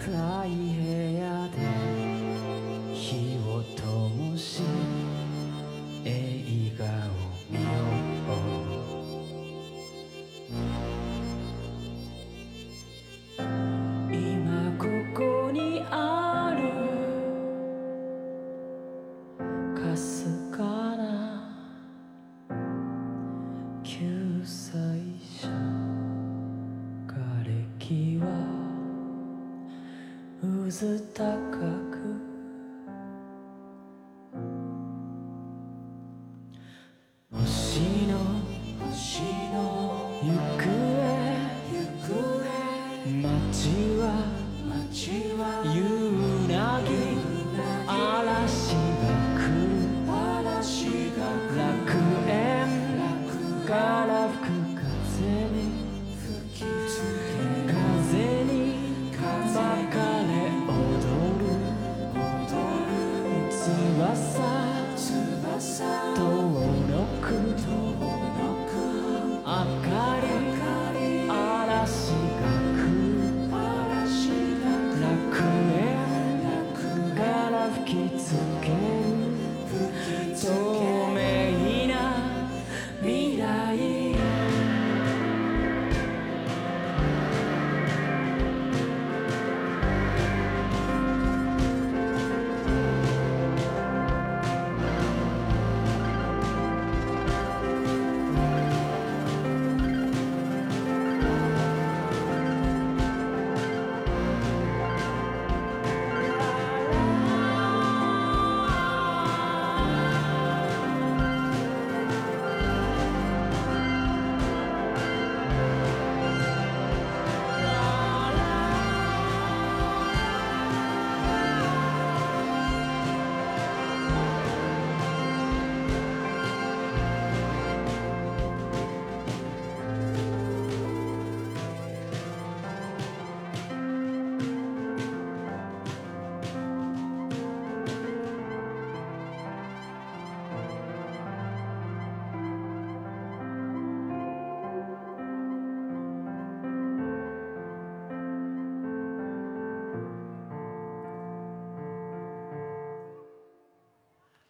cry, yeah. Kırmızı takakı passar.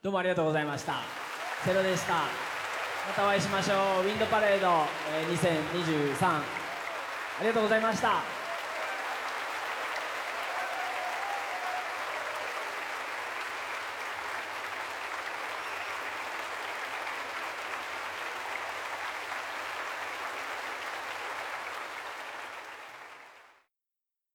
どうもありがとうございました。セロでした。またお会いしましょう。ウィンドパレード、えー、2023ありがとうございました。